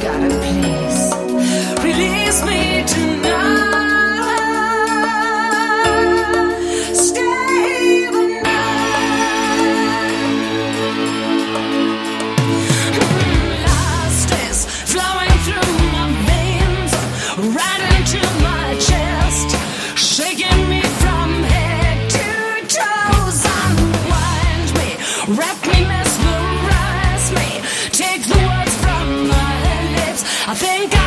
gotta please. I think